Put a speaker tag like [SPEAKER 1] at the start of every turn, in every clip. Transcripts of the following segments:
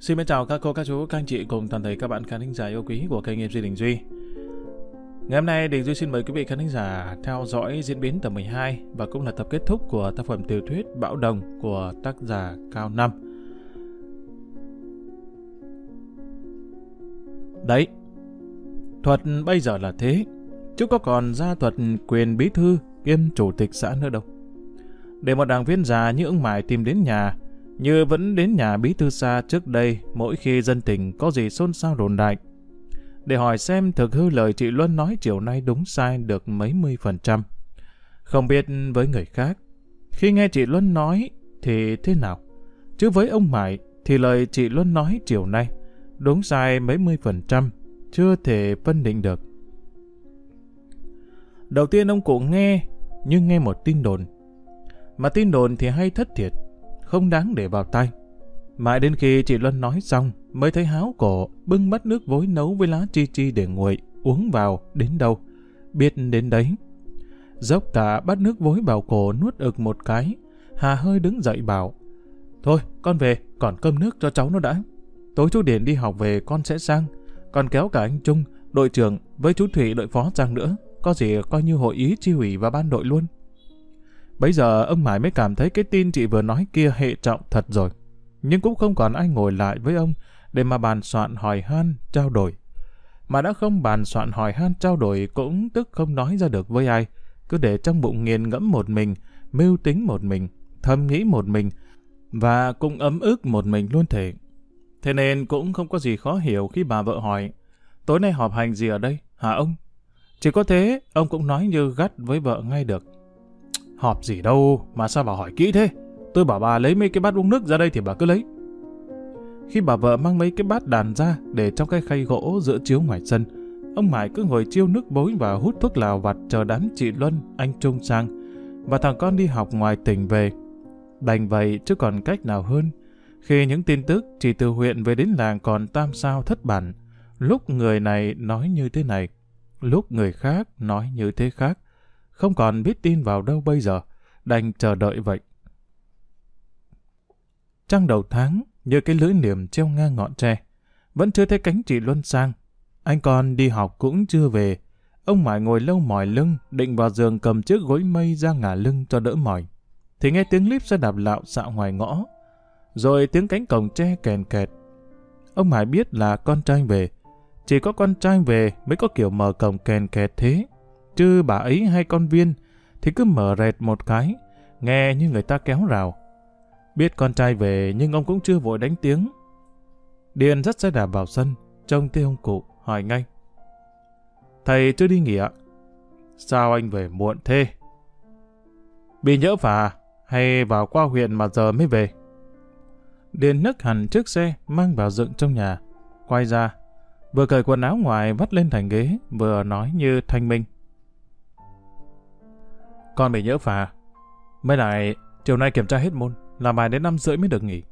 [SPEAKER 1] Xin chào các cô, các chú, các anh chị cùng toàn thể các bạn khán thính giả yêu quý của kênh MC Đình Duy. Ngày hôm nay Đình Duy xin mời quý vị khán thính giả theo dõi diễn biến tập 12 và cũng là tập kết thúc của tác phẩm tiểu thuyết Bão Đồng của tác giả Cao Năm. Đấy, thuật bây giờ là thế, chứ có còn ra thuật quyền bí thư kiêm chủ tịch xã nữa đâu. Để một đảng viên già như ông Mải tìm đến nhà, như vẫn đến nhà bí thư xa trước đây mỗi khi dân tình có gì xôn xao đồn đại. Để hỏi xem thực hư lời chị Luân nói chiều nay đúng sai được mấy mươi phần trăm. Không biết với người khác, khi nghe chị Luân nói thì thế nào? Chứ với ông Mại thì lời chị Luân nói chiều nay đúng sai mấy mươi phần trăm, chưa thể phân định được. Đầu tiên ông cụ nghe, nhưng nghe một tin đồn. Mà tin đồn thì hay thất thiệt, không đáng để vào tay. Mãi đến khi chị Luân nói xong, mới thấy háo cổ, bưng bát nước vối nấu với lá chi chi để nguội, uống vào, đến đâu, biết đến đấy. Dốc cả bắt nước vối vào cổ nuốt ực một cái, Hà hơi đứng dậy bảo, Thôi, con về, còn cơm nước cho cháu nó đã. Tối chú Điền đi học về con sẽ sang, còn kéo cả anh Trung, đội trưởng với chú Thủy đội phó sang nữa, có gì coi như hội ý chi ủy và ban đội luôn. Bây giờ ông Mãi mới cảm thấy cái tin chị vừa nói kia hệ trọng thật rồi. Nhưng cũng không còn ai ngồi lại với ông để mà bàn soạn hỏi han, trao đổi. Mà đã không bàn soạn hỏi han trao đổi cũng tức không nói ra được với ai. Cứ để trong bụng nghiền ngẫm một mình, mưu tính một mình, thầm nghĩ một mình, và cũng ấm ức một mình luôn thể. Thế nên cũng không có gì khó hiểu khi bà vợ hỏi, tối nay họp hành gì ở đây, hả ông? Chỉ có thế, ông cũng nói như gắt với vợ ngay được. Họp gì đâu, mà sao bà hỏi kỹ thế? Tôi bảo bà lấy mấy cái bát uống nước ra đây thì bà cứ lấy. Khi bà vợ mang mấy cái bát đàn ra để trong cái khay gỗ giữa chiếu ngoài sân, ông mãi cứ ngồi chiêu nước bối và hút thuốc lào vặt chờ đám chị Luân, anh Trung sang, và thằng con đi học ngoài tỉnh về. Đành vậy chứ còn cách nào hơn. Khi những tin tức chỉ từ huyện về đến làng còn tam sao thất bản, lúc người này nói như thế này, lúc người khác nói như thế khác, không còn biết tin vào đâu bây giờ, đành chờ đợi vậy. Trăng đầu tháng, như cái lưỡi liềm treo ngang ngọn tre, vẫn chưa thấy cánh chị Luân sang. Anh con đi học cũng chưa về. Ông mải ngồi lâu mỏi lưng, định vào giường cầm chiếc gối mây ra ngả lưng cho đỡ mỏi. Thì nghe tiếng líp xe đạp lạo xạo ngoài ngõ, rồi tiếng cánh cổng tre kèn kẹt. Ông mãi biết là con trai về, chỉ có con trai về mới có kiểu mở cổng kèn kẹt thế chứ bà ấy hay con viên thì cứ mở rệt một cái, nghe như người ta kéo rào. Biết con trai về nhưng ông cũng chưa vội đánh tiếng. Điền dắt xe đạp vào sân, trông thấy ông cụ, hỏi ngay. Thầy chưa đi nghỉ ạ? Sao anh về muộn thế? Bị nhỡ phà hay vào qua huyện mà giờ mới về? Điền nấc hẳn chiếc xe mang vào dựng trong nhà. Quay ra, vừa cởi quần áo ngoài vắt lên thành ghế, vừa nói như thanh minh. Con bị nhỡ phà. Mới lại, chiều nay kiểm tra hết môn, làm bài đến năm rưỡi mới được nghỉ.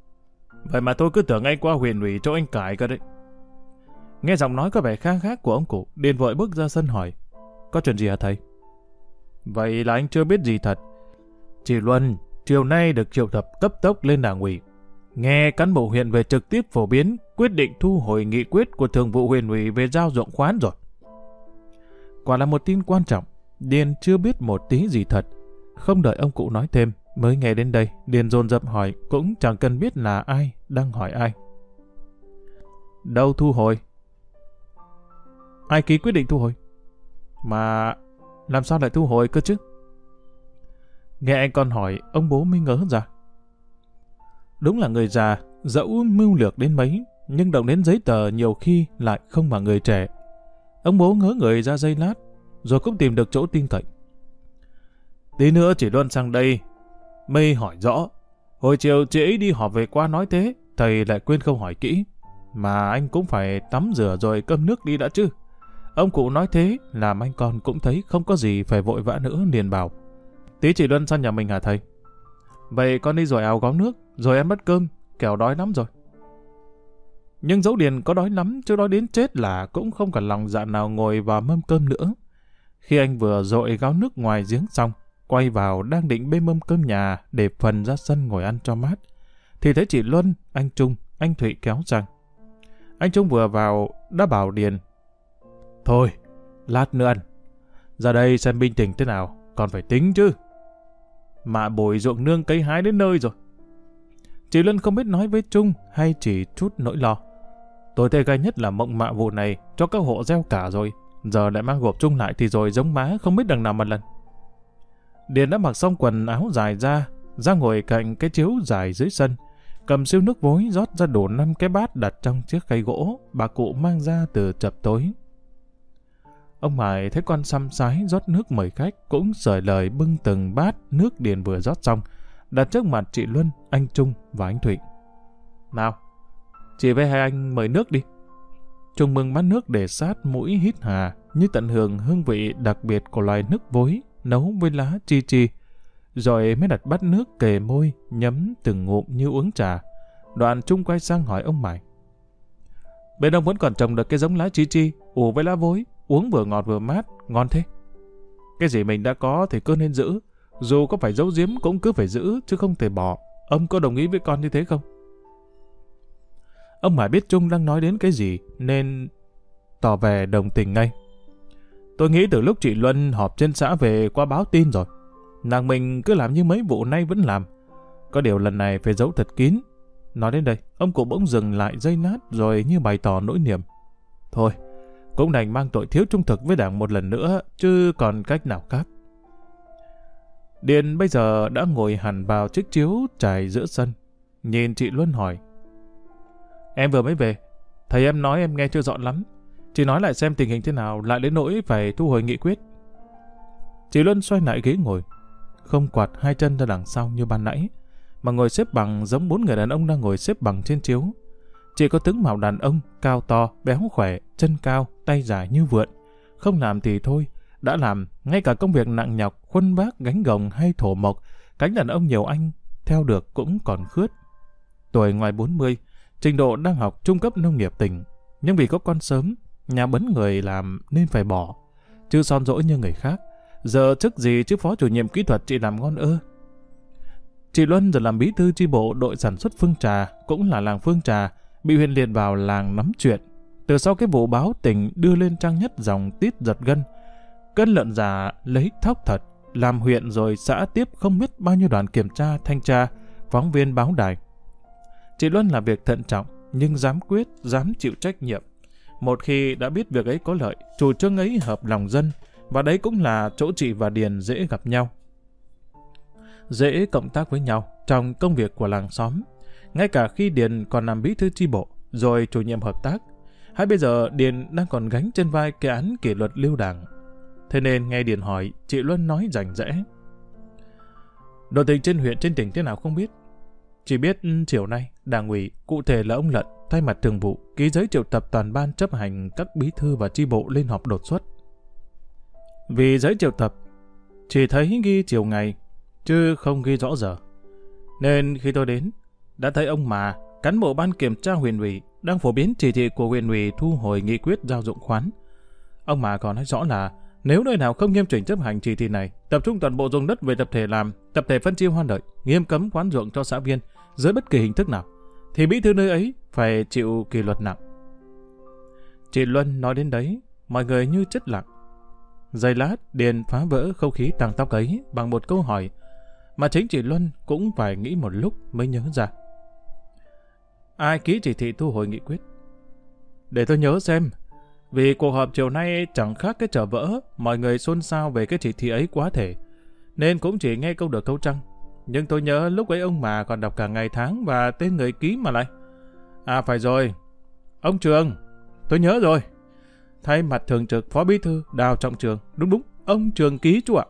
[SPEAKER 1] Vậy mà tôi cứ tưởng anh qua huyền ủy cho anh cải cơ đấy. Nghe giọng nói có vẻ khang khác của ông cụ, Điền vội bước ra sân hỏi. Có chuyện gì hả thầy? Vậy là anh chưa biết gì thật. Chị Luân, chiều nay được triệu tập cấp tốc lên đảng ủy. Nghe cán bộ huyện về trực tiếp phổ biến quyết định thu hồi nghị quyết của thường vụ huyện ủy về giao dụng khoán rồi. Quả là một tin quan trọng. Điền chưa biết một tí gì thật. Không đợi ông cụ nói thêm, mới nghe đến đây, Điền dồn dập hỏi, cũng chẳng cần biết là ai đang hỏi ai. Đâu thu hồi? Ai ký quyết định thu hồi? Mà làm sao lại thu hồi cơ chứ? Nghe anh con hỏi, ông bố mới ngỡ ra. Đúng là người già, dẫu mưu lược đến mấy, nhưng động đến giấy tờ nhiều khi lại không bằng người trẻ. Ông bố ngỡ người ra dây lát, rồi cũng tìm được chỗ tin cậy. Tí nữa chỉ Luân sang đây, mây hỏi rõ. Hồi chiều chị ấy đi họp về qua nói thế, thầy lại quên không hỏi kỹ. Mà anh cũng phải tắm rửa rồi cơm nước đi đã chứ. Ông cụ nói thế, làm anh con cũng thấy không có gì phải vội vã nữa liền bảo. Tí chị Luân sang nhà mình hả thầy? Vậy con đi rồi áo gáo nước, rồi ăn bắt cơm, kẻo đói lắm rồi. Nhưng dấu điền có đói lắm, chứ đói đến chết là cũng không cả lòng dạ nào ngồi vào mâm cơm nữa. Khi anh vừa dội gáo nước ngoài giếng xong, quay vào đang định bê mâm cơm nhà để phần ra sân ngồi ăn cho mát, thì thấy chị Luân, anh Trung, anh Thụy kéo sang. Anh Trung vừa vào, đã bảo Điền. Thôi, lát nữa ăn. Ra đây xem binh tình thế nào, còn phải tính chứ. Mạ bồi ruộng nương cây hái đến nơi rồi. Chị Luân không biết nói với Trung hay chỉ chút nỗi lo. Tôi tê gai nhất là mộng mạ vụ này cho các hộ gieo cả rồi. Giờ lại mang gộp chung lại thì rồi giống má không biết đằng nào một lần. Điền đã mặc xong quần áo dài ra, ra ngồi cạnh cái chiếu dài dưới sân, cầm siêu nước vối rót ra đổ năm cái bát đặt trong chiếc khay gỗ bà cụ mang ra từ chập tối. Ông hải thấy con xăm sái rót nước mời khách cũng sởi lời bưng từng bát nước điền vừa rót xong, đặt trước mặt chị Luân, anh Trung và anh Thụy. Nào, chị với hai anh mời nước đi. Trùng mừng bát nước để sát mũi hít hà như tận hưởng hương vị đặc biệt của loài nước vối nấu với lá chi chi. Rồi mới đặt bát nước kề môi, nhấm từng ngụm như uống trà. Đoạn Trung quay sang hỏi ông Mải. Bên ông vẫn còn trồng được cái giống lá chi chi, ủ với lá vối, uống vừa ngọt vừa mát, ngon thế. Cái gì mình đã có thì cứ nên giữ, dù có phải giấu giếm cũng cứ phải giữ chứ không thể bỏ. Ông có đồng ý với con như thế không? Ông Hải biết Trung đang nói đến cái gì nên tỏ vẻ đồng tình ngay. Tôi nghĩ từ lúc chị Luân họp trên xã về qua báo tin rồi. Nàng mình cứ làm như mấy vụ nay vẫn làm. Có điều lần này phải giấu thật kín. Nói đến đây, ông cụ bỗng dừng lại dây nát rồi như bày tỏ nỗi niềm. Thôi, cũng đành mang tội thiếu trung thực với đảng một lần nữa, chứ còn cách nào khác. Điền bây giờ đã ngồi hẳn vào chiếc chiếu trải giữa sân. Nhìn chị Luân hỏi. Em vừa mới về, thầy em nói em nghe chưa dọn lắm. Chị nói lại xem tình hình thế nào, lại đến nỗi phải thu hồi nghị quyết. Chị Luân xoay lại ghế ngồi, không quạt hai chân ra đằng sau như ban nãy, mà ngồi xếp bằng giống bốn người đàn ông đang ngồi xếp bằng trên chiếu. Chị có tướng mạo đàn ông, cao to, béo khỏe, chân cao, tay dài như vượn. Không làm thì thôi, đã làm, ngay cả công việc nặng nhọc, khuân vác, gánh gồng hay thổ mộc, cánh đàn ông nhiều anh, theo được cũng còn khướt. Tuổi ngoài 40, trình độ đang học trung cấp nông nghiệp tỉnh, nhưng vì có con sớm, nhà bấn người làm nên phải bỏ. Chứ son dỗi như người khác, giờ chức gì chứ phó chủ nhiệm kỹ thuật chị làm ngon ơ. Chị Luân giờ làm bí thư chi bộ đội sản xuất Phương Trà, cũng là làng Phương Trà, bị huyện liệt vào làng nắm chuyện. Từ sau cái vụ báo tỉnh đưa lên trang nhất dòng tít giật gân, cân lợn giả lấy thóc thật, làm huyện rồi xã tiếp không biết bao nhiêu đoàn kiểm tra, thanh tra, phóng viên báo đài. Chị Luân làm việc thận trọng, nhưng dám quyết, dám chịu trách nhiệm. Một khi đã biết việc ấy có lợi, chủ trương ấy hợp lòng dân, và đấy cũng là chỗ chị và Điền dễ gặp nhau. Dễ cộng tác với nhau trong công việc của làng xóm. Ngay cả khi Điền còn làm bí thư chi bộ, rồi chủ nhiệm hợp tác, hay bây giờ Điền đang còn gánh trên vai cái án kỷ luật lưu đảng. Thế nên nghe Điền hỏi, chị Luân nói rành rẽ. Đội tình trên huyện trên tỉnh thế nào không biết. Chỉ biết ừ, chiều nay, đảng ủy, cụ thể là ông Lận, thay mặt thường vụ, ký giấy triệu tập toàn ban chấp hành các bí thư và chi bộ lên họp đột xuất. Vì giấy triệu tập, chỉ thấy ghi chiều ngày, chứ không ghi rõ giờ. Nên khi tôi đến, đã thấy ông mà, cán bộ ban kiểm tra huyền ủy, đang phổ biến chỉ thị của huyền ủy thu hồi nghị quyết giao dụng khoán. Ông mà còn nói rõ là nếu nơi nào không nghiêm chỉnh chấp hành chỉ thị này, tập trung toàn bộ dùng đất về tập thể làm, tập thể phân chia hoan lợi, nghiêm cấm khoán ruộng cho xã viên dưới bất kỳ hình thức nào, thì bí thư nơi ấy phải chịu kỷ luật nặng. Chị Luân nói đến đấy, mọi người như chất lặng. Giây lát, Điền phá vỡ không khí tăng tóc ấy bằng một câu hỏi mà chính chị Luân cũng phải nghĩ một lúc mới nhớ ra. Ai ký chỉ thị thu hồi nghị quyết? Để tôi nhớ xem, vì cuộc họp chiều nay chẳng khác cái trở vỡ, mọi người xôn xao về cái chỉ thị ấy quá thể, nên cũng chỉ nghe câu được câu trăng. Nhưng tôi nhớ lúc ấy ông mà còn đọc cả ngày tháng và tên người ký mà lại. À phải rồi, ông Trường, tôi nhớ rồi. Thay mặt thường trực phó bí thư Đào Trọng Trường, đúng đúng, ông Trường ký chú ạ.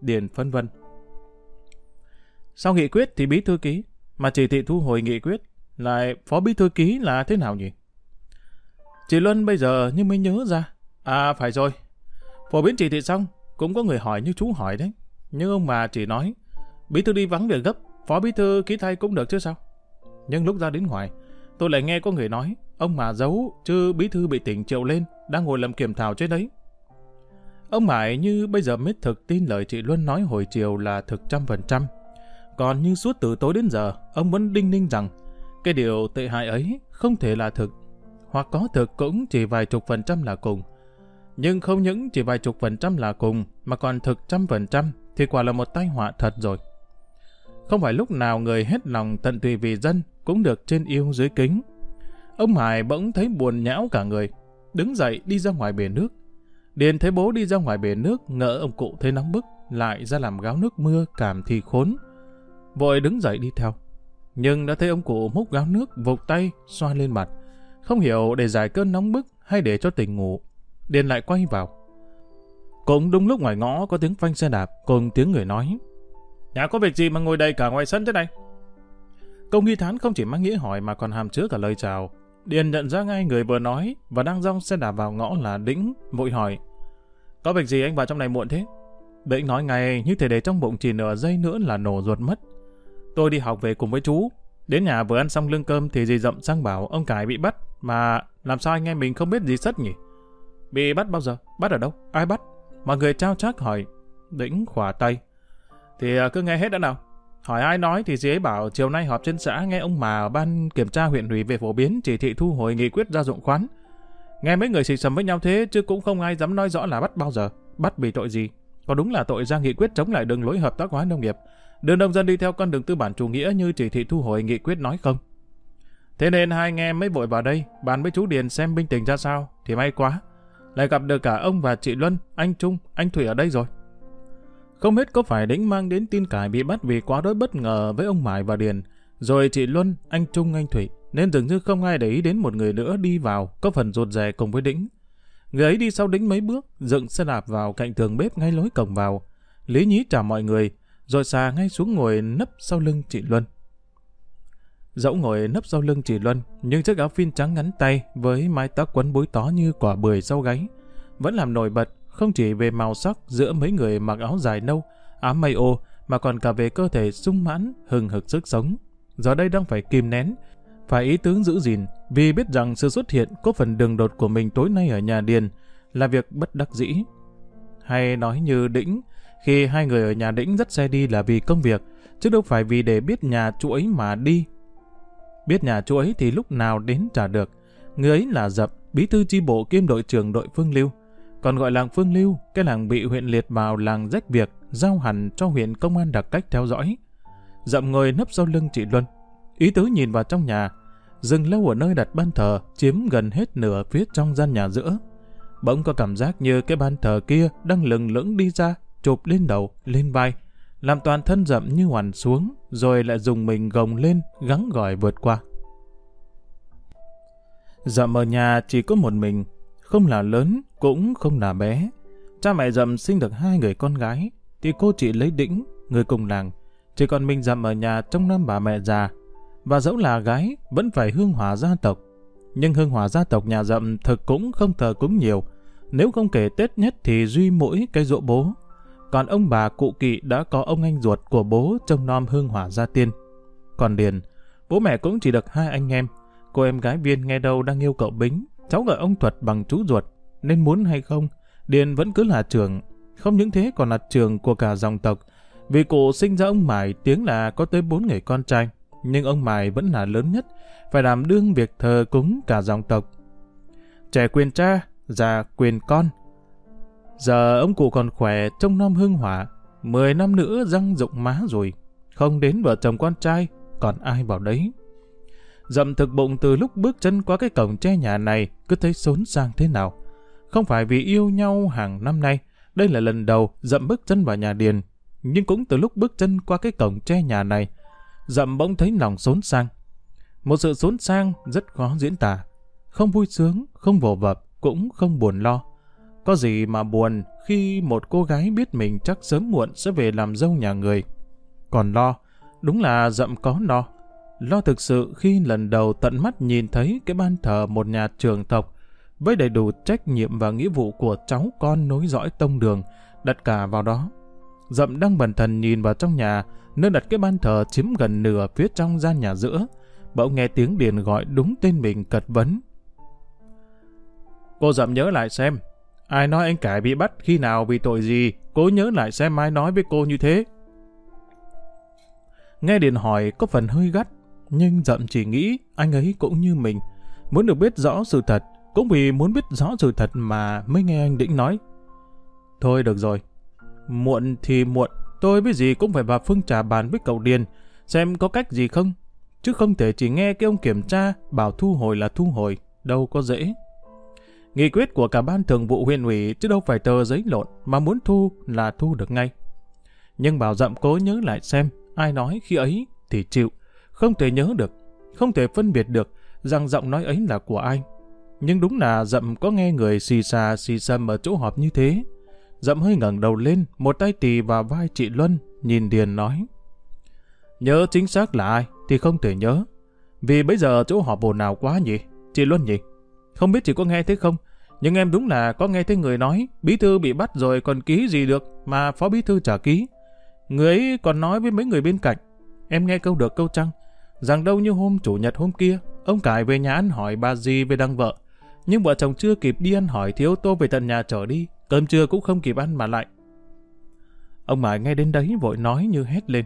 [SPEAKER 1] Điền phân vân. Sau nghị quyết thì bí thư ký, mà chỉ thị thu hồi nghị quyết, lại phó bí thư ký là thế nào nhỉ? Chị Luân bây giờ như mới nhớ ra. À phải rồi, phổ biến chỉ thị xong, cũng có người hỏi như chú hỏi đấy. Nhưng ông mà chỉ nói, bí thư đi vắng việc gấp, phó bí thư ký thay cũng được chứ sao? Nhưng lúc ra đến ngoài, tôi lại nghe có người nói, ông mà giấu, chứ bí thư bị tỉnh triệu lên, đang ngồi làm kiểm thảo trên đấy. Ông Mãi như bây giờ mới thực tin lời chị Luân nói hồi chiều là thực trăm phần trăm. Còn như suốt từ tối đến giờ, ông vẫn đinh ninh rằng Cái điều tệ hại ấy không thể là thực, hoặc có thực cũng chỉ vài chục phần trăm là cùng. Nhưng không những chỉ vài chục phần trăm là cùng, mà còn thực trăm phần trăm, thì quả là một tai họa thật rồi. Không phải lúc nào người hết lòng tận tùy vì dân cũng được trên yêu dưới kính. Ông Hải bỗng thấy buồn nhão cả người, đứng dậy đi ra ngoài bể nước. Điền thấy bố đi ra ngoài bể nước, ngỡ ông cụ thấy nóng bức, lại ra làm gáo nước mưa cảm thì khốn. Vội đứng dậy đi theo. Nhưng đã thấy ông cụ múc gáo nước vụt tay xoa lên mặt. Không hiểu để giải cơn nóng bức hay để cho tỉnh ngủ. Điền lại quay vào. Cũng đúng lúc ngoài ngõ có tiếng phanh xe đạp cùng tiếng người nói. Nhà có việc gì mà ngồi đây cả ngoài sân thế này? Công nghi thán không chỉ mang nghĩa hỏi mà còn hàm chứa cả lời chào. Điền nhận ra ngay người vừa nói và đang rong xe đạp vào ngõ là Đĩnh, vội hỏi. Có việc gì anh vào trong này muộn thế? Đĩnh nói ngay như thể để trong bụng chỉ nửa giây nữa là nổ ruột mất. Tôi đi học về cùng với chú. Đến nhà vừa ăn xong lương cơm thì dì dậm sang bảo ông Cải bị bắt. Mà làm sao anh em mình không biết gì sất nhỉ? Bị bắt bao giờ? Bắt ở đâu? Ai bắt? Mọi người trao chắc hỏi. Đĩnh khỏa tay. Thì à, cứ nghe hết đã nào. Hỏi ai nói thì dì ấy bảo chiều nay họp trên xã nghe ông mà ban kiểm tra huyện ủy về phổ biến chỉ thị thu hồi nghị quyết ra dụng khoán. Nghe mấy người xì xầm với nhau thế chứ cũng không ai dám nói rõ là bắt bao giờ, bắt vì tội gì. Có đúng là tội ra nghị quyết chống lại đường lối hợp tác hóa nông nghiệp, đưa nông dân đi theo con đường tư bản chủ nghĩa như chỉ thị thu hồi nghị quyết nói không. Thế nên hai anh em mới vội vào đây, bàn với chú Điền xem binh tình ra sao, thì may quá. Lại gặp được cả ông và chị Luân, anh Trung, anh Thủy ở đây rồi. Không biết có phải đĩnh mang đến tin cải bị bắt vì quá đối bất ngờ với ông Mải và Điền, rồi chị Luân, anh Trung, anh Thủy, nên dường như không ai để ý đến một người nữa đi vào, có phần rụt rè cùng với đĩnh. Người ấy đi sau đĩnh mấy bước, dựng xe đạp vào cạnh tường bếp ngay lối cổng vào. Lý nhí chào mọi người, rồi xà ngay xuống ngồi nấp sau lưng chị Luân. Dẫu ngồi nấp sau lưng chị Luân, nhưng chiếc áo phin trắng ngắn tay với mái tóc quấn búi tó như quả bưởi sau gáy, vẫn làm nổi bật không chỉ về màu sắc giữa mấy người mặc áo dài nâu, ám mây ô, mà còn cả về cơ thể sung mãn, hừng hực sức sống. Giờ đây đang phải kìm nén, phải ý tướng giữ gìn, vì biết rằng sự xuất hiện có phần đường đột của mình tối nay ở nhà Điền là việc bất đắc dĩ. Hay nói như Đĩnh, khi hai người ở nhà Đĩnh dắt xe đi là vì công việc, chứ đâu phải vì để biết nhà chú ấy mà đi. Biết nhà chú ấy thì lúc nào đến trả được. Người ấy là Dập, bí thư chi bộ kiêm đội trưởng đội Phương Lưu. Còn gọi làng Phương Lưu, cái làng bị huyện liệt vào làng rách việc, giao hẳn cho huyện công an đặc cách theo dõi. Dậm người nấp sau lưng chị Luân. Ý tứ nhìn vào trong nhà, dừng lâu ở nơi đặt ban thờ chiếm gần hết nửa phía trong gian nhà giữa. Bỗng có cảm giác như cái ban thờ kia đang lừng lững đi ra, chụp lên đầu, lên vai, làm toàn thân dậm như hoàn xuống, rồi lại dùng mình gồng lên, gắng gỏi vượt qua. Dậm ở nhà chỉ có một mình, không là lớn, cũng không là bé. Cha mẹ dậm sinh được hai người con gái, thì cô chị lấy đĩnh, người cùng làng. Chỉ còn mình dậm ở nhà trong năm bà mẹ già. Và dẫu là gái, vẫn phải hương hòa gia tộc. Nhưng hương hòa gia tộc nhà dậm thực cũng không thờ cúng nhiều. Nếu không kể Tết nhất thì duy mỗi cái rỗ bố. Còn ông bà cụ kỵ đã có ông anh ruột của bố trông nom hương hỏa gia tiên. Còn Điền, bố mẹ cũng chỉ được hai anh em. Cô em gái viên nghe đâu đang yêu cậu Bính, cháu gọi ông Thuật bằng chú ruột, nên muốn hay không, Điền vẫn cứ là trưởng. Không những thế còn là trưởng của cả dòng tộc. Vì cụ sinh ra ông Mải tiếng là có tới bốn người con trai, nhưng ông Mải vẫn là lớn nhất, phải làm đương việc thờ cúng cả dòng tộc. Trẻ quyền cha, già quyền con. Giờ ông cụ còn khỏe trong năm hương hỏa, mười năm nữa răng rụng má rồi. Không đến vợ chồng con trai, còn ai bảo đấy. Dậm thực bụng từ lúc bước chân qua cái cổng tre nhà này cứ thấy xốn sang thế nào. Không phải vì yêu nhau hàng năm nay, đây là lần đầu dậm bước chân vào nhà Điền. Nhưng cũng từ lúc bước chân qua cái cổng tre nhà này, dậm bỗng thấy lòng xốn sang. Một sự xốn sang rất khó diễn tả. Không vui sướng, không vồ vập, cũng không buồn lo. Có gì mà buồn khi một cô gái biết mình chắc sớm muộn sẽ về làm dâu nhà người. Còn lo, đúng là dậm có lo. Lo thực sự khi lần đầu tận mắt nhìn thấy cái ban thờ một nhà trường tộc với đầy đủ trách nhiệm và nghĩa vụ của cháu con nối dõi tông đường, đặt cả vào đó. Dậm đang bần thần nhìn vào trong nhà, nơi đặt cái ban thờ chiếm gần nửa phía trong gian nhà giữa. Bỗng nghe tiếng Điền gọi đúng tên mình cật vấn. Cô dậm nhớ lại xem, ai nói anh cải bị bắt khi nào vì tội gì, cô nhớ lại xem ai nói với cô như thế. Nghe Điền hỏi có phần hơi gắt, nhưng dậm chỉ nghĩ anh ấy cũng như mình. Muốn được biết rõ sự thật, cũng vì muốn biết rõ sự thật mà mới nghe anh Đĩnh nói. Thôi được rồi, muộn thì muộn, tôi với gì cũng phải vào phương trà bàn với cậu Điền, xem có cách gì không. Chứ không thể chỉ nghe cái ông kiểm tra bảo thu hồi là thu hồi, đâu có dễ. Nghị quyết của cả ban thường vụ huyện ủy chứ đâu phải tờ giấy lộn mà muốn thu là thu được ngay. Nhưng bảo dậm cố nhớ lại xem ai nói khi ấy thì chịu, không thể nhớ được, không thể phân biệt được rằng giọng nói ấy là của ai. Nhưng đúng là dậm có nghe người xì xà xì xầm ở chỗ họp như thế. Dậm hơi ngẩng đầu lên, một tay tì vào vai chị Luân, nhìn Điền nói. Nhớ chính xác là ai thì không thể nhớ. Vì bây giờ chỗ họp ồn nào quá nhỉ? Chị Luân nhỉ? Không biết chị có nghe thế không? Nhưng em đúng là có nghe thấy người nói bí thư bị bắt rồi còn ký gì được mà phó bí thư trả ký. Người ấy còn nói với mấy người bên cạnh. Em nghe câu được câu trăng. Rằng đâu như hôm chủ nhật hôm kia, ông Cải về nhà ăn hỏi bà gì về đăng vợ. Nhưng vợ chồng chưa kịp đi ăn hỏi thì ô tô về tận nhà trở đi. Cơm trưa cũng không kịp ăn mà lại. Ông Mải nghe đến đấy vội nói như hét lên.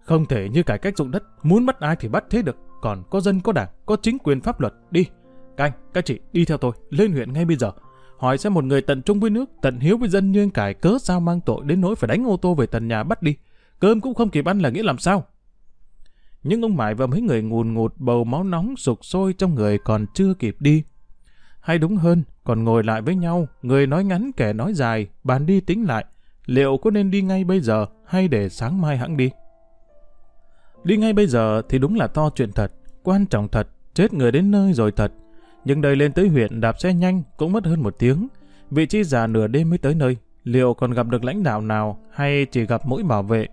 [SPEAKER 1] Không thể như cải cách dụng đất, muốn bắt ai thì bắt thế được. Còn có dân có đảng, có chính quyền pháp luật, đi. Canh, các chị đi theo tôi, lên huyện ngay bây giờ. Hỏi xem một người tận trung với nước, tận hiếu với dân như anh cải cớ sao mang tội đến nỗi phải đánh ô tô về tận nhà bắt đi. Cơm cũng không kịp ăn là nghĩa làm sao? Nhưng ông Mải và mấy người ngùn ngụt bầu máu nóng sục sôi trong người còn chưa kịp đi. Hay đúng hơn, còn ngồi lại với nhau, người nói ngắn kẻ nói dài, bàn đi tính lại. Liệu có nên đi ngay bây giờ hay để sáng mai hãng đi? Đi ngay bây giờ thì đúng là to chuyện thật, quan trọng thật, chết người đến nơi rồi thật. Nhưng đây lên tới huyện đạp xe nhanh cũng mất hơn một tiếng. Vị trí già nửa đêm mới tới nơi. Liệu còn gặp được lãnh đạo nào hay chỉ gặp mỗi bảo vệ?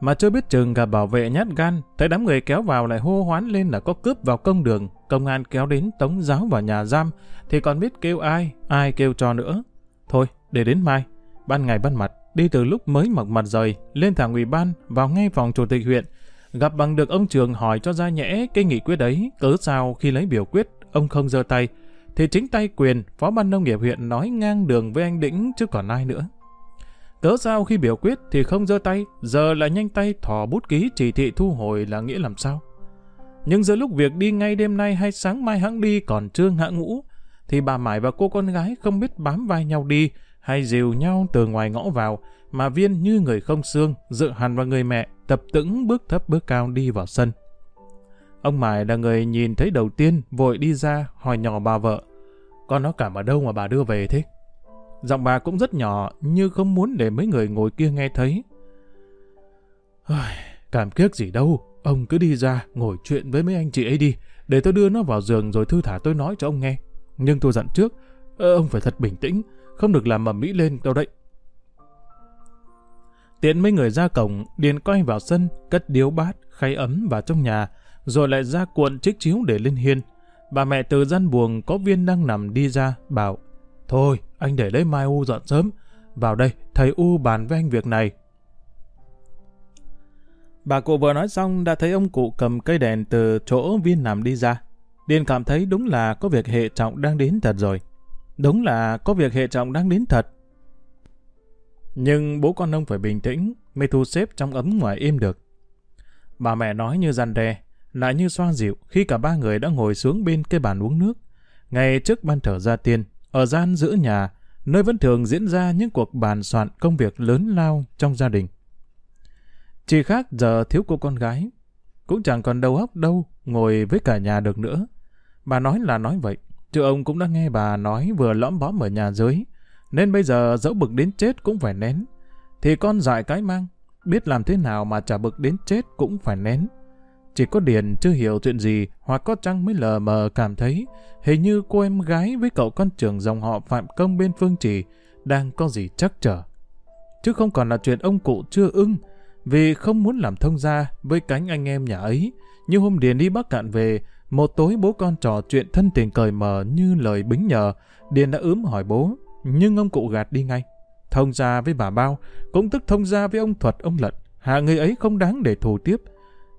[SPEAKER 1] Mà chưa biết chừng gặp bảo vệ nhát gan, thấy đám người kéo vào lại hô hoán lên là có cướp vào công đường, công an kéo đến tống giáo vào nhà giam, thì còn biết kêu ai, ai kêu cho nữa. Thôi, để đến mai, ban ngày ban mặt, đi từ lúc mới mặc mặt rời, lên thẳng ủy ban, vào ngay phòng chủ tịch huyện, gặp bằng được ông trường hỏi cho ra nhẽ cái nghị quyết ấy, cớ sao khi lấy biểu quyết, ông không giơ tay, thì chính tay quyền, phó ban nông nghiệp huyện nói ngang đường với anh Đĩnh chứ còn ai nữa. Cớ sao khi biểu quyết thì không giơ tay, giờ lại nhanh tay thò bút ký chỉ thị thu hồi là nghĩa làm sao? Nhưng giữa lúc việc đi ngay đêm nay hay sáng mai hãng đi còn chưa ngã ngũ, thì bà Mải và cô con gái không biết bám vai nhau đi hay dìu nhau từ ngoài ngõ vào, mà viên như người không xương, dự hẳn vào người mẹ, tập tững bước thấp bước cao đi vào sân. Ông Mải là người nhìn thấy đầu tiên, vội đi ra, hỏi nhỏ bà vợ. Con nó cảm ở đâu mà bà đưa về thế? Giọng bà cũng rất nhỏ, như không muốn để mấy người ngồi kia nghe thấy. Cảm kiếc gì đâu, ông cứ đi ra, ngồi chuyện với mấy anh chị ấy đi, để tôi đưa nó vào giường rồi thư thả tôi nói cho ông nghe. Nhưng tôi dặn trước, ông phải thật bình tĩnh, không được làm mầm mỹ lên đâu đấy. Tiện mấy người ra cổng, Điền quay vào sân, cất điếu bát, khay ấm vào trong nhà, rồi lại ra cuộn chiếc chiếu để lên hiên. Bà mẹ từ gian buồng có viên đang nằm đi ra, bảo, Thôi, anh để lấy Mai U dọn sớm. Vào đây, thầy U bàn với anh việc này. Bà cụ vừa nói xong đã thấy ông cụ cầm cây đèn từ chỗ viên nằm đi ra. Điền cảm thấy đúng là có việc hệ trọng đang đến thật rồi. Đúng là có việc hệ trọng đang đến thật. Nhưng bố con ông phải bình tĩnh, mới thu xếp trong ấm ngoài im được. Bà mẹ nói như răn đe, lại như xoa dịu khi cả ba người đã ngồi xuống bên cái bàn uống nước. Ngay trước ban thờ gia tiên, ở gian giữa nhà, nơi vẫn thường diễn ra những cuộc bàn soạn công việc lớn lao trong gia đình. Chỉ khác giờ thiếu cô con gái, cũng chẳng còn đầu óc đâu ngồi với cả nhà được nữa. Bà nói là nói vậy, chứ ông cũng đã nghe bà nói vừa lõm bõm ở nhà dưới, nên bây giờ dẫu bực đến chết cũng phải nén. Thì con dại cái mang, biết làm thế nào mà trả bực đến chết cũng phải nén. Chỉ có Điền chưa hiểu chuyện gì hoặc có chăng mới lờ mờ cảm thấy hình như cô em gái với cậu con trưởng dòng họ Phạm Công bên Phương Trì đang có gì chắc trở. Chứ không còn là chuyện ông cụ chưa ưng vì không muốn làm thông gia với cánh anh em nhà ấy. Như hôm Điền đi Bắc Cạn về, một tối bố con trò chuyện thân tình cởi mở như lời bính nhờ, Điền đã ướm hỏi bố, nhưng ông cụ gạt đi ngay. Thông gia với bà Bao, cũng tức thông gia với ông Thuật ông Lận, hạ người ấy không đáng để thù tiếp.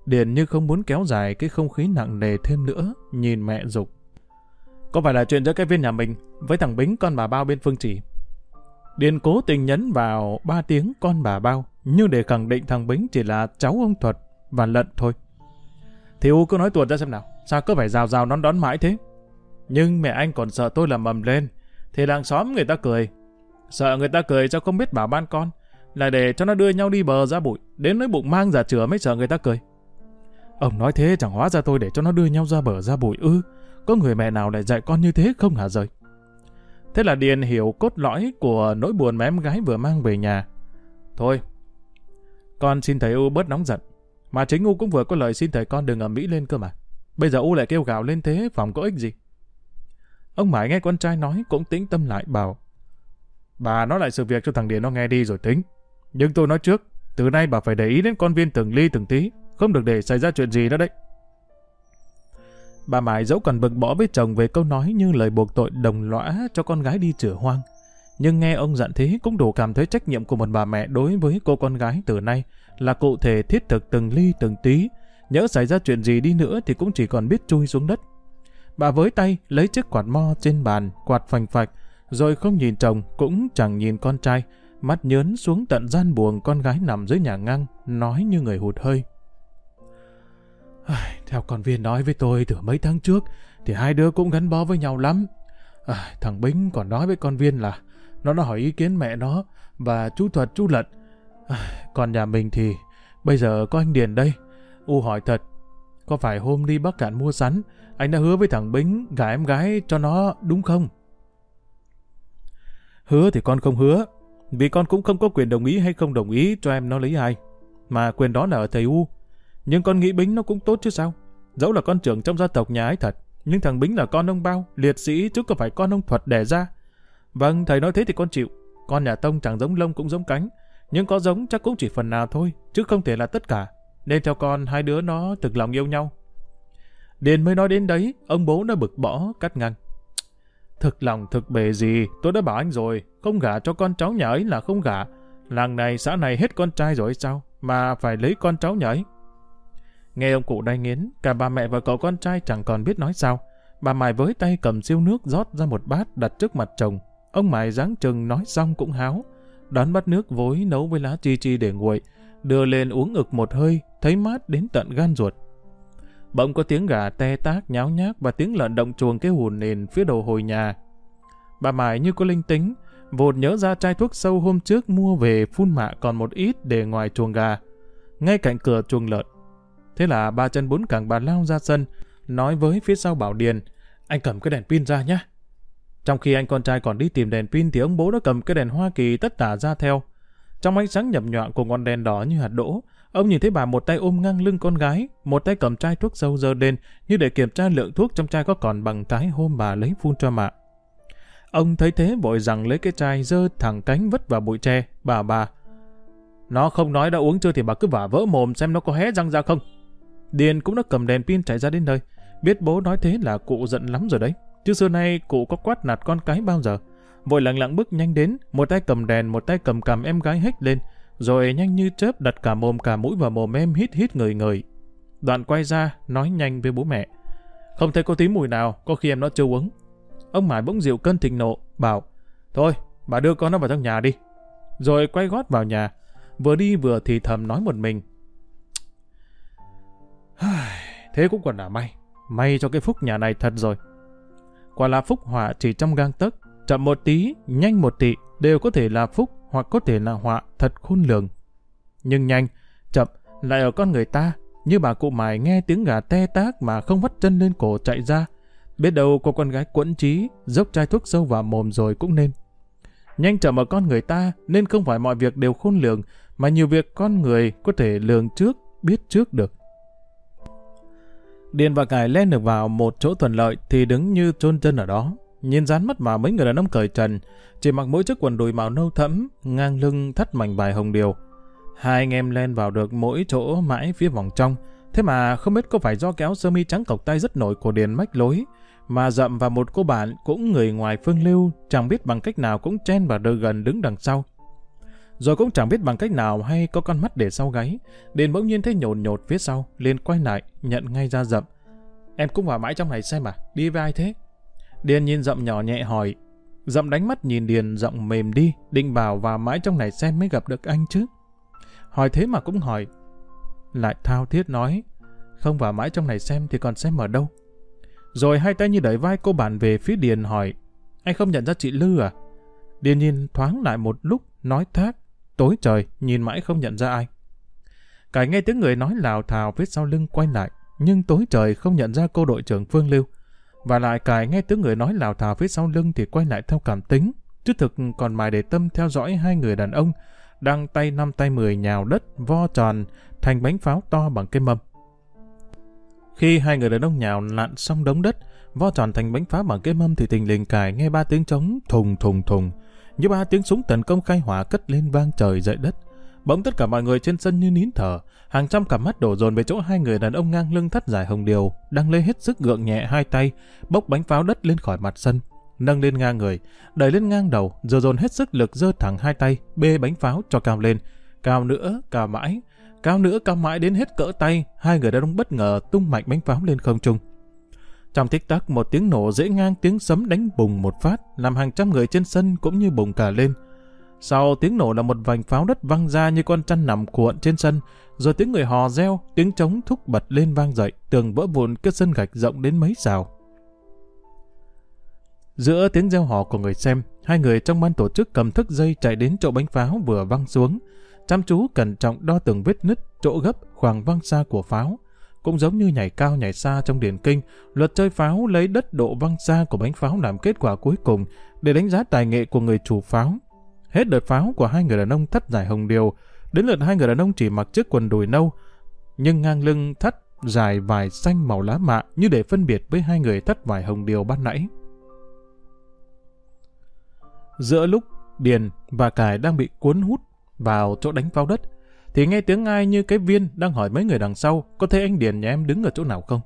[SPEAKER 1] Điền như không muốn kéo dài cái không khí nặng nề thêm nữa, nhìn mẹ dục. Có phải là chuyện giữa cái viên nhà mình với thằng Bính con bà Bao bên Phương Chỉ? Điền cố tình nhấn vào ba tiếng con bà Bao, như để khẳng định thằng Bính chỉ là cháu ông Thuật và Lận thôi. Thì U cứ nói tuột ra xem nào, sao cứ phải rào rào nón đón mãi thế? Nhưng mẹ anh còn sợ tôi làm mầm lên, thì làng xóm người ta cười. Sợ người ta cười cho không biết bảo ban con, là để cho nó đưa nhau đi bờ ra bụi, đến nỗi bụng mang giả chửa mới sợ người ta cười. Ông nói thế chẳng hóa ra tôi để cho nó đưa nhau ra bờ ra bụi ư, có người mẹ nào lại dạy con như thế không hả rời? Thế là Điền hiểu cốt lõi của nỗi buồn mà em gái vừa mang về nhà. Thôi, con xin thầy U bớt nóng giận. Mà chính U cũng vừa có lời xin thầy con đừng ở Mỹ lên cơ mà. Bây giờ U lại kêu gào lên thế, phòng có ích gì. Ông Mãi nghe con trai nói cũng tĩnh tâm lại bảo Bà nói lại sự việc cho thằng Điền nó nghe đi rồi tính. Nhưng tôi nói trước, từ nay bà phải để ý đến con viên từng ly từng tí, không được để xảy ra chuyện gì nữa đấy. Bà Mãi dẫu còn bực bỏ với chồng về câu nói như lời buộc tội đồng lõa cho con gái đi chữa hoang. Nhưng nghe ông dặn thế cũng đủ cảm thấy trách nhiệm của một bà mẹ đối với cô con gái từ nay là cụ thể thiết thực từng ly từng tí. Nhớ xảy ra chuyện gì đi nữa thì cũng chỉ còn biết chui xuống đất. Bà với tay lấy chiếc quạt mo trên bàn, quạt phành phạch, rồi không nhìn chồng cũng chẳng nhìn con trai, mắt nhớn xuống tận gian buồng con gái nằm dưới nhà ngang nói như người hụt hơi. Theo con viên nói với tôi từ mấy tháng trước, thì hai đứa cũng gắn bó với nhau lắm. À, thằng Bính còn nói với con viên là nó đã hỏi ý kiến mẹ nó và chú Thuật chú Lận. À, còn nhà mình thì bây giờ có anh Điền đây. U hỏi thật, có phải hôm đi Bắc Cạn mua sắn, anh đã hứa với thằng Bính gả em gái cho nó đúng không? Hứa thì con không hứa, vì con cũng không có quyền đồng ý hay không đồng ý cho em nó lấy ai. Mà quyền đó là ở thầy U. Nhưng con nghĩ Bính nó cũng tốt chứ sao? Dẫu là con trưởng trong gia tộc nhà ấy thật, nhưng thằng Bính là con ông Bao, liệt sĩ chứ có phải con ông Thuật đẻ ra. Vâng, thầy nói thế thì con chịu. Con nhà Tông chẳng giống lông cũng giống cánh, nhưng có giống chắc cũng chỉ phần nào thôi, chứ không thể là tất cả. Nên theo con hai đứa nó thực lòng yêu nhau. Điền mới nói đến đấy, ông bố đã bực bỏ, cắt ngang. Thực lòng thực bề gì, tôi đã bảo anh rồi, không gả cho con cháu nhà ấy là không gả. Làng này, xã này hết con trai rồi sao, mà phải lấy con cháu nhà ấy. Nghe ông cụ đay nghiến, cả bà mẹ và cậu con trai chẳng còn biết nói sao. Bà Mài với tay cầm siêu nước rót ra một bát đặt trước mặt chồng. Ông Mài dáng chừng nói xong cũng háo. Đón bát nước vối nấu với lá chi chi để nguội. Đưa lên uống ực một hơi, thấy mát đến tận gan ruột. Bỗng có tiếng gà te tác nháo nhác và tiếng lợn động chuồng cái hùn nền phía đầu hồi nhà. Bà Mài như có linh tính, vột nhớ ra chai thuốc sâu hôm trước mua về phun mạ còn một ít để ngoài chuồng gà. Ngay cạnh cửa chuồng lợn, Thế là ba chân bốn cẳng bà lao ra sân, nói với phía sau Bảo Điền, anh cầm cái đèn pin ra nhé. Trong khi anh con trai còn đi tìm đèn pin thì ông bố đã cầm cái đèn Hoa Kỳ tất tả ra theo. Trong ánh sáng nhập nhọn của ngọn đèn đỏ như hạt đỗ, ông nhìn thấy bà một tay ôm ngang lưng con gái, một tay cầm chai thuốc sâu dơ lên như để kiểm tra lượng thuốc trong chai có còn bằng cái hôm bà lấy phun cho mạ. Ông thấy thế vội rằng lấy cái chai dơ thẳng cánh vứt vào bụi tre, bà bà. Nó không nói đã uống chưa thì bà cứ vả vỡ mồm xem nó có hé răng ra không. Điền cũng đã cầm đèn pin chạy ra đến nơi. Biết bố nói thế là cụ giận lắm rồi đấy. Chứ xưa nay cụ có quát nạt con cái bao giờ. Vội lặng lặng bước nhanh đến, một tay cầm đèn, một tay cầm cầm em gái hét lên. Rồi nhanh như chớp đặt cả mồm cả mũi vào mồm em hít hít người người. Đoạn quay ra, nói nhanh với bố mẹ. Không thấy có tí mùi nào, có khi em nó chưa uống. Ông Mải bỗng dịu cơn thịnh nộ, bảo, Thôi, bà đưa con nó vào trong nhà đi. Rồi quay gót vào nhà, vừa đi vừa thì thầm nói một mình. Thế cũng còn là may. May cho cái phúc nhà này thật rồi. Quả là phúc họa chỉ trong gang tấc, chậm một tí, nhanh một tị, đều có thể là phúc hoặc có thể là họa thật khôn lường. Nhưng nhanh, chậm lại ở con người ta, như bà cụ mài nghe tiếng gà te tác mà không vắt chân lên cổ chạy ra. Biết đâu cô con gái quẫn trí, dốc chai thuốc sâu vào mồm rồi cũng nên. Nhanh chậm ở con người ta nên không phải mọi việc đều khôn lường, mà nhiều việc con người có thể lường trước, biết trước được. Điền và Cải lên được vào một chỗ thuận lợi thì đứng như chôn chân ở đó. Nhìn dán mắt mà mấy người đàn ông cởi trần, chỉ mặc mỗi chiếc quần đùi màu nâu thẫm, ngang lưng thắt mảnh bài hồng điều. Hai anh em lên vào được mỗi chỗ mãi phía vòng trong, thế mà không biết có phải do kéo sơ mi trắng cộc tay rất nổi của Điền mách lối, mà dậm vào một cô bạn cũng người ngoài phương lưu, chẳng biết bằng cách nào cũng chen vào đơ gần đứng đằng sau. Rồi cũng chẳng biết bằng cách nào hay có con mắt để sau gáy. Điền bỗng nhiên thấy nhồn nhột phía sau, liền quay lại, nhận ngay ra dậm. Em cũng vào mãi trong này xem mà đi với ai thế? Điền nhìn dậm nhỏ nhẹ hỏi. Dậm đánh mắt nhìn Điền rộng mềm đi, định bảo vào mãi trong này xem mới gặp được anh chứ. Hỏi thế mà cũng hỏi. Lại thao thiết nói, không vào mãi trong này xem thì còn xem ở đâu. Rồi hai tay như đẩy vai cô bạn về phía Điền hỏi, anh không nhận ra chị Lư à? Điền nhìn thoáng lại một lúc, nói thác, tối trời, nhìn mãi không nhận ra ai. Cải nghe tiếng người nói lào thào phía sau lưng quay lại, nhưng tối trời không nhận ra cô đội trưởng Phương Lưu. Và lại cài nghe tiếng người nói lào thào phía sau lưng thì quay lại theo cảm tính, chứ thực còn mài để tâm theo dõi hai người đàn ông đang tay năm tay mười nhào đất vo tròn thành bánh pháo to bằng cái mâm. Khi hai người đàn ông nhào lặn xong đống đất, vo tròn thành bánh pháo bằng cái mâm thì tình lình cài nghe ba tiếng trống thùng thùng thùng, như ba tiếng súng tấn công khai hỏa cất lên vang trời dậy đất. Bỗng tất cả mọi người trên sân như nín thở, hàng trăm cặp mắt đổ dồn về chỗ hai người đàn ông ngang lưng thắt dài hồng điều, đang lấy hết sức gượng nhẹ hai tay, bốc bánh pháo đất lên khỏi mặt sân, nâng lên ngang người, đẩy lên ngang đầu, rồi dồn hết sức lực giơ thẳng hai tay, bê bánh pháo cho cao lên, cao nữa, cao mãi, cao nữa cao mãi đến hết cỡ tay, hai người đàn ông bất ngờ tung mạnh bánh pháo lên không trung. Trong tích tắc một tiếng nổ dễ ngang tiếng sấm đánh bùng một phát, làm hàng trăm người trên sân cũng như bùng cả lên. Sau tiếng nổ là một vành pháo đất văng ra như con chăn nằm cuộn trên sân, rồi tiếng người hò reo, tiếng trống thúc bật lên vang dậy, tường vỡ vụn cái sân gạch rộng đến mấy xào. Giữa tiếng reo hò của người xem, hai người trong ban tổ chức cầm thức dây chạy đến chỗ bánh pháo vừa văng xuống, chăm chú cẩn trọng đo từng vết nứt, chỗ gấp, khoảng văng xa của pháo. Cũng giống như nhảy cao nhảy xa trong điển kinh, luật chơi pháo lấy đất độ văng xa của bánh pháo làm kết quả cuối cùng để đánh giá tài nghệ của người chủ pháo. Hết đợt pháo của hai người đàn ông thắt dài hồng điều, đến lượt hai người đàn ông chỉ mặc chiếc quần đùi nâu, nhưng ngang lưng thắt dài vải xanh màu lá mạ như để phân biệt với hai người thắt vải hồng điều ban nãy. Giữa lúc Điền và Cải đang bị cuốn hút vào chỗ đánh pháo đất, thì nghe tiếng ai như cái viên đang hỏi mấy người đằng sau có thấy anh Điền nhà em đứng ở chỗ nào không.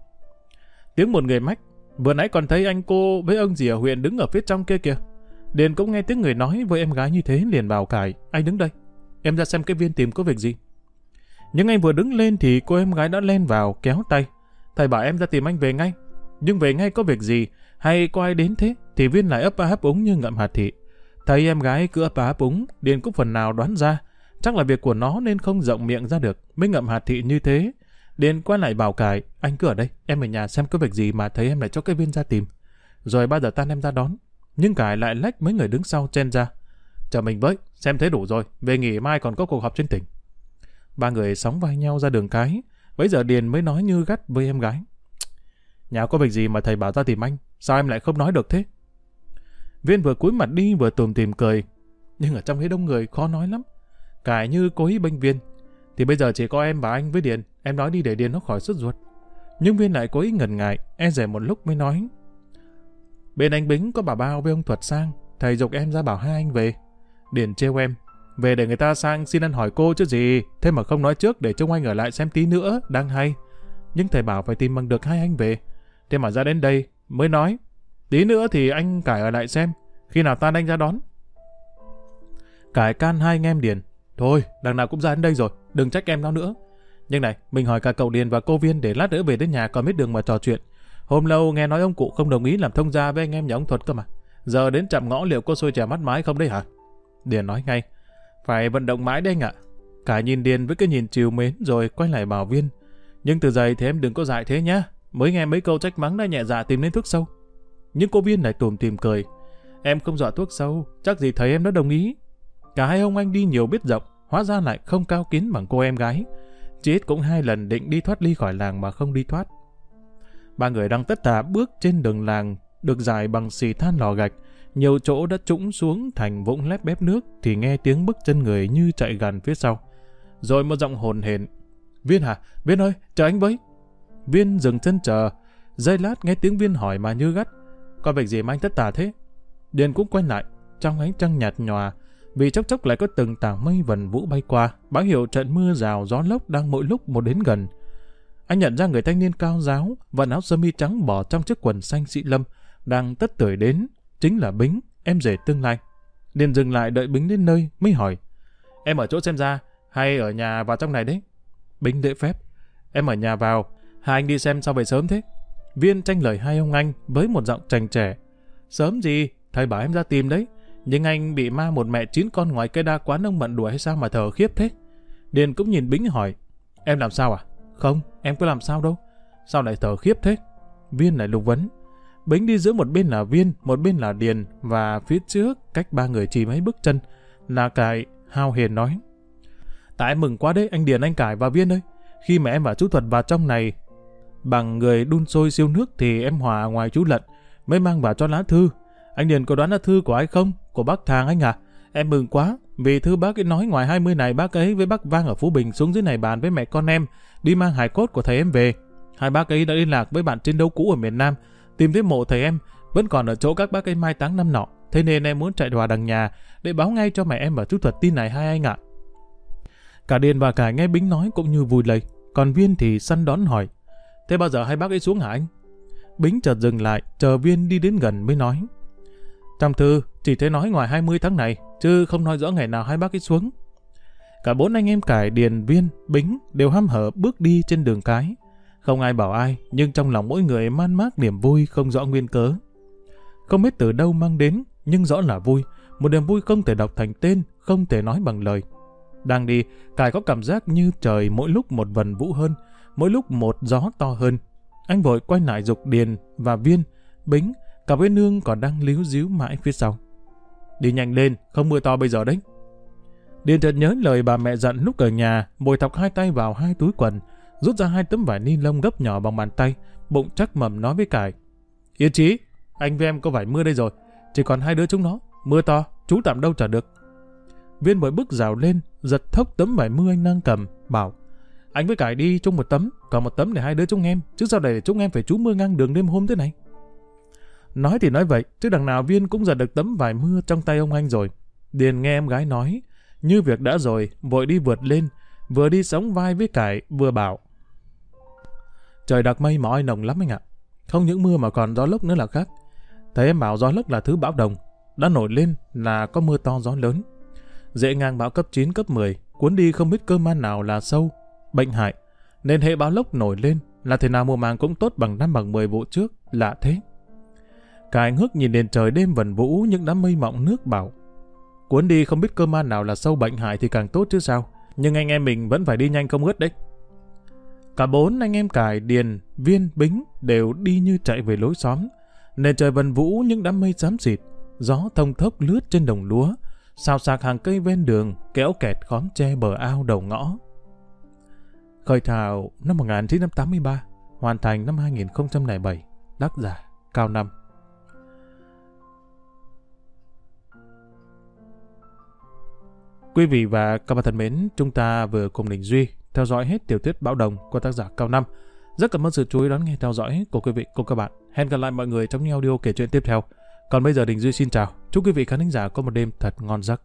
[SPEAKER 1] Tiếng một người mách, vừa nãy còn thấy anh cô với ông dì ở huyện đứng ở phía trong kia kìa. Điền cũng nghe tiếng người nói với em gái như thế liền bảo Cải, anh đứng đây, em ra xem cái viên tìm có việc gì. Nhưng anh vừa đứng lên thì cô em gái đã lên vào kéo tay. Thầy bảo em ra tìm anh về ngay. Nhưng về ngay có việc gì hay có ai đến thế thì viên lại ấp áp úng như ngậm hạt thị. Thấy em gái cứ ấp áp úng, Điền cũng phần nào đoán ra. Chắc là việc của nó nên không rộng miệng ra được, mới ngậm hạt thị như thế. Điền quay lại bảo cải, anh cứ ở đây, em ở nhà xem có việc gì mà thấy em lại cho cái viên ra tìm. Rồi bao giờ tan em ra đón. Nhưng cải lại lách mấy người đứng sau chen ra. Chờ mình với, xem thế đủ rồi, về nghỉ mai còn có cuộc họp trên tỉnh. Ba người sóng vai nhau ra đường cái, bấy giờ Điền mới nói như gắt với em gái. Nhà có việc gì mà thầy bảo ra tìm anh, sao em lại không nói được thế? Viên vừa cúi mặt đi vừa tùm tìm cười. Nhưng ở trong cái đông người khó nói lắm cải như cố ý bênh Viên. Thì bây giờ chỉ có em và anh với Điền. Em nói đi để Điền nó khỏi sốt ruột. Nhưng Viên lại cố ý ngần ngại. E rẻ một lúc mới nói. Bên anh Bính có bà bao với ông Thuật sang. Thầy dục em ra bảo hai anh về. Điền trêu em. Về để người ta sang xin ăn hỏi cô chứ gì. Thế mà không nói trước để trông anh ở lại xem tí nữa. Đang hay. Nhưng thầy bảo phải tìm bằng được hai anh về. Thế mà ra đến đây mới nói Tí nữa thì anh Cải ở lại xem, khi nào tan anh ra đón. Cải can hai anh em Điền. Thôi, đằng nào cũng ra đến đây rồi, đừng trách em nó nữa. Nhưng này, mình hỏi cả cậu Điền và cô Viên để lát nữa về đến nhà còn biết đường mà trò chuyện. Hôm lâu nghe nói ông cụ không đồng ý làm thông gia với anh em nhà ông Thuật cơ mà. Giờ đến chạm ngõ liệu có xôi trà mắt mái không đấy hả? Điền nói ngay. Phải vận động mãi đấy anh ạ. Cả nhìn Điền với cái nhìn chiều mến rồi quay lại bảo Viên. Nhưng từ giày thì em đừng có dại thế nhá. Mới nghe mấy câu trách mắng đã nhẹ dạ tìm đến thuốc sâu. Nhưng cô Viên lại tùm tìm cười. Em không dọa thuốc sâu, chắc gì thấy em đã đồng ý. Cả hai ông anh đi nhiều biết rộng, hóa ra lại không cao kín bằng cô em gái. Chết cũng hai lần định đi thoát ly khỏi làng mà không đi thoát. Ba người đang tất tả bước trên đường làng, được dài bằng xì than lò gạch. Nhiều chỗ đã trũng xuống thành vũng lép bếp nước thì nghe tiếng bước chân người như chạy gần phía sau. Rồi một giọng hồn hển. Viên hả? Viên ơi, chờ anh với. Viên dừng chân chờ. Giây lát nghe tiếng Viên hỏi mà như gắt. Có việc gì mà anh tất tả thế? Điền cũng quay lại, trong ánh trăng nhạt nhòa, vì chốc chốc lại có từng tảng mây vần vũ bay qua, báo hiệu trận mưa rào gió lốc đang mỗi lúc một đến gần. Anh nhận ra người thanh niên cao giáo, vận áo sơ mi trắng bỏ trong chiếc quần xanh xị lâm, đang tất tuổi đến, chính là Bính, em rể tương lai. Liền dừng lại đợi Bính đến nơi, mới hỏi. Em ở chỗ xem ra, hay ở nhà vào trong này đấy? Bính lễ phép. Em ở nhà vào, hai anh đi xem sao về sớm thế? Viên tranh lời hai ông anh với một giọng trành trẻ. Sớm gì, thầy bảo em ra tìm đấy. Nhưng anh bị ma một mẹ chín con ngoài cây đa quán ông mận đuổi hay sao mà thở khiếp thế? Điền cũng nhìn Bính hỏi. Em làm sao à? Không, em có làm sao đâu. sao lại thở khiếp thế? Viên lại lục vấn. Bính đi giữa một bên là Viên, một bên là Điền, và phía trước, cách ba người chỉ mấy bước chân, là Cải, hao hiền nói. Tại em mừng quá đấy, anh Điền, anh Cải và Viên ơi. Khi mà em và chú Thuật vào trong này, bằng người đun sôi siêu nước thì em hòa ngoài chú Lận, mới mang vào cho lá thư. Anh Điền có đoán là thư của ai không? Của bác Thàng anh à? Em mừng quá, vì thư bác ấy nói ngoài 20 này bác ấy với bác Vang ở Phú Bình xuống dưới này bàn với mẹ con em, đi mang hài cốt của thầy em về. Hai bác ấy đã liên lạc với bạn chiến đấu cũ ở miền Nam, tìm thấy mộ thầy em, vẫn còn ở chỗ các bác ấy mai táng năm nọ. Thế nên em muốn chạy đòa đằng nhà, để báo ngay cho mẹ em và chú Thuật tin này hai anh ạ. Cả Điền và cả nghe Bính nói cũng như vui lây, còn Viên thì săn đón hỏi. Thế bao giờ hai bác ấy xuống hả anh? Bính chợt dừng lại, chờ Viên đi đến gần mới nói. Trong thư, chỉ thế nói ngoài 20 tháng này, chứ không nói rõ ngày nào hai bác ấy xuống. Cả bốn anh em cải Điền, Viên, Bính đều ham hở bước đi trên đường cái. Không ai bảo ai, nhưng trong lòng mỗi người man mác niềm vui không rõ nguyên cớ. Không biết từ đâu mang đến, nhưng rõ là vui. Một niềm vui không thể đọc thành tên, không thể nói bằng lời. Đang đi, Cải có cảm giác như trời mỗi lúc một vần vũ hơn, mỗi lúc một gió to hơn. Anh vội quay lại dục Điền và Viên, Bính, cả với Nương còn đang líu díu mãi phía sau. Đi nhanh lên, không mưa to bây giờ đấy. Điền chợt nhớ lời bà mẹ dặn lúc ở nhà, bồi thọc hai tay vào hai túi quần, rút ra hai tấm vải ni lông gấp nhỏ bằng bàn tay, bụng chắc mầm nói với Cải. Yên chí, anh với em có vải mưa đây rồi, chỉ còn hai đứa chúng nó, mưa to, chú tạm đâu trả được. Viên bội bước rào lên, giật thốc tấm vải mưa anh đang cầm, bảo anh với Cải đi chung một tấm, còn một tấm để hai đứa chúng em, chứ sao để chúng em phải trú mưa ngang đường đêm hôm thế này. Nói thì nói vậy, chứ đằng nào Viên cũng giật được tấm vải mưa trong tay ông anh rồi. Điền nghe em gái nói, như việc đã rồi, vội đi vượt lên, vừa đi sóng vai với Cải, vừa bảo. Trời đặc mây mỏi nồng lắm anh ạ. Không những mưa mà còn gió lốc nữa là khác. Thấy em bảo gió lốc là thứ bão đồng. Đã nổi lên là có mưa to gió lớn. Dễ ngang bão cấp 9, cấp 10, cuốn đi không biết cơ man nào là sâu, bệnh hại. Nên hệ bão lốc nổi lên là thế nào mùa màng cũng tốt bằng năm bằng 10 vụ trước, lạ thế. Cả anh hước nhìn đến trời đêm vần vũ những đám mây mọng nước bảo. Cuốn đi không biết cơ man nào là sâu bệnh hại thì càng tốt chứ sao. Nhưng anh em mình vẫn phải đi nhanh không ướt đấy. Cả bốn anh em cải, điền, viên, bính đều đi như chạy về lối xóm. Nền trời vần vũ những đám mây xám xịt, gió thông thốc lướt trên đồng lúa, xào sạc hàng cây ven đường, kéo kẹt khóm tre bờ ao đầu ngõ. Khởi thảo năm 1983, hoàn thành năm 2007, đắc giả, cao năm. Quý vị và các bạn thân mến, chúng ta vừa cùng Đình Duy theo dõi hết tiểu thuyết Bão Đồng của tác giả Cao Năm. Rất cảm ơn sự chú ý đón nghe theo dõi của quý vị cùng các bạn. Hẹn gặp lại mọi người trong những audio kể chuyện tiếp theo. Còn bây giờ Đình Duy xin chào. Chúc quý vị khán thính giả có một đêm thật ngon giấc.